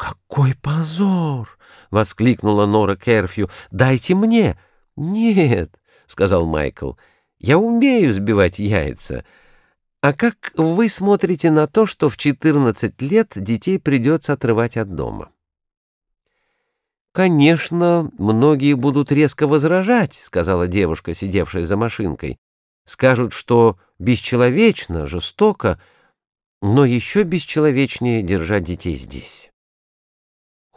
«Какой позор!» — воскликнула Нора Керфью. «Дайте мне!» «Нет», — сказал Майкл, — «я умею сбивать яйца. А как вы смотрите на то, что в 14 лет детей придется отрывать от дома?» «Конечно, многие будут резко возражать», — сказала девушка, сидевшая за машинкой. «Скажут, что бесчеловечно, жестоко, но еще бесчеловечнее держать детей здесь».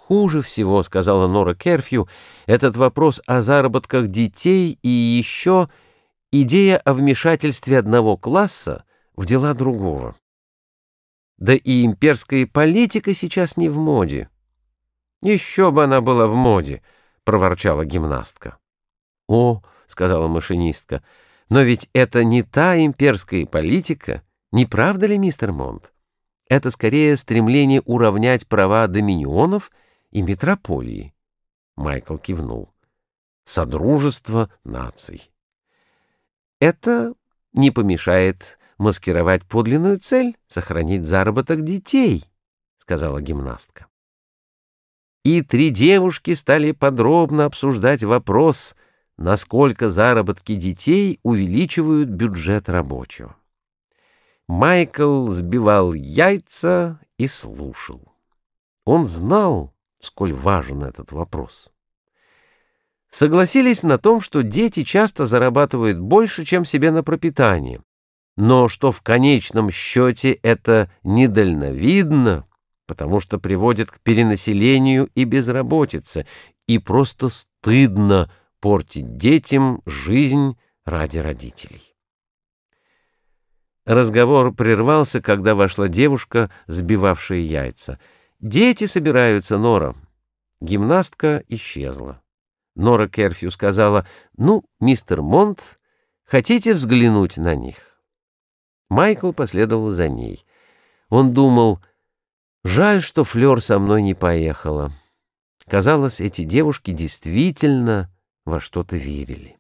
«Хуже всего, — сказала Нора Керфью, — этот вопрос о заработках детей и еще идея о вмешательстве одного класса в дела другого. Да и имперская политика сейчас не в моде». «Еще бы она была в моде!» — проворчала гимнастка. «О, — сказала машинистка, — но ведь это не та имперская политика, не правда ли, мистер Монт? Это скорее стремление уравнять права доминионов — и метрополии. Майкл кивнул. Содружество наций. Это не помешает маскировать подлинную цель — сохранить заработок детей, — сказала гимнастка. И три девушки стали подробно обсуждать вопрос, насколько заработки детей увеличивают бюджет рабочего. Майкл сбивал яйца и слушал. Он знал, сколь важен этот вопрос. Согласились на том, что дети часто зарабатывают больше, чем себе на пропитание, но что в конечном счете это недальновидно, потому что приводит к перенаселению и безработице, и просто стыдно портить детям жизнь ради родителей. Разговор прервался, когда вошла девушка, сбивавшая яйца — «Дети собираются, Нора». Гимнастка исчезла. Нора Керфью сказала, «Ну, мистер Монт, хотите взглянуть на них?» Майкл последовал за ней. Он думал, «Жаль, что Флёр со мной не поехала». Казалось, эти девушки действительно во что-то верили.